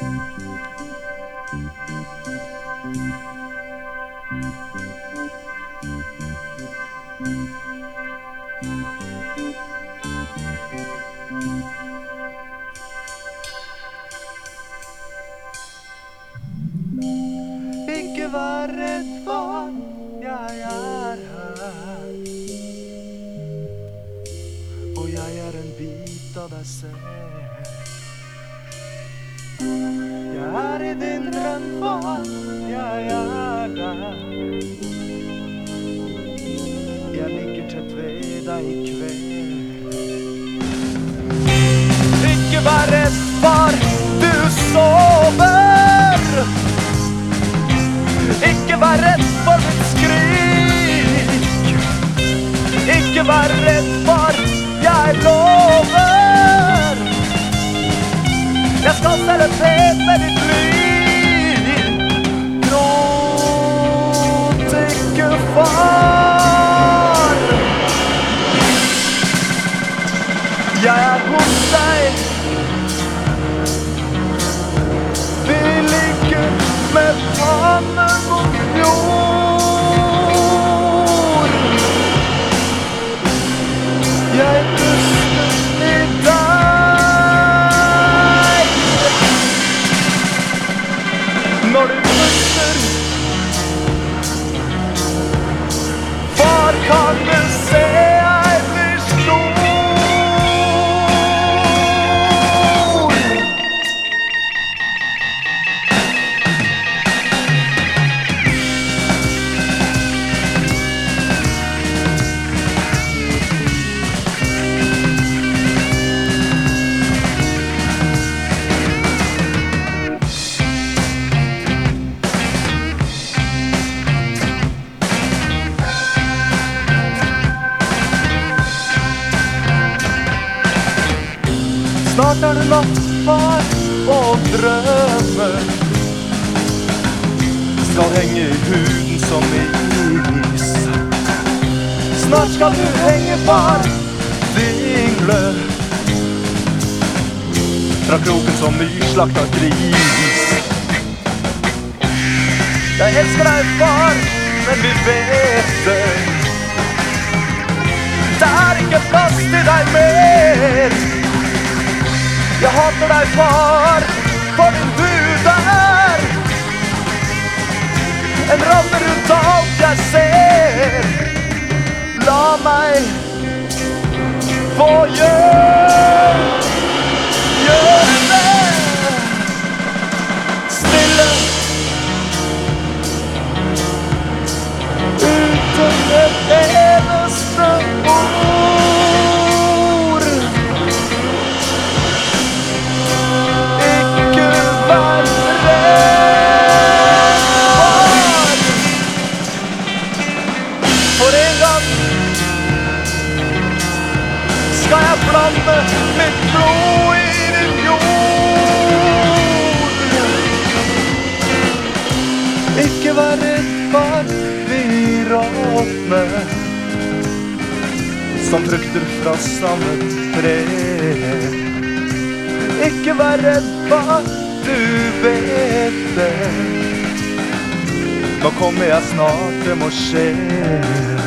Ikke vær far, jeg er her. Og jeg er en bit av deg selv. Din drøm, far, jeg er der. Jeg ligger tett ved deg i kveld. Ikke vær redd, far, du sover. Ikke vær redd for mitt skrik. Ikke vær redd, far, jeg lover. Lord. Snart er det natt, far, og drømmer skal henge i huden som i is. Snart skal du henge, far, dingle fra kroken som nyslakta gris. Jeg elsker deg, far, men vi vet. Det Jeg hater deg, far, skal med blod i din jord. Ikke vær redd, for vi råtner som frukter fra samme tre. Ikke vær redd, for du vet det. Nå kommer jeg snart, det må skje.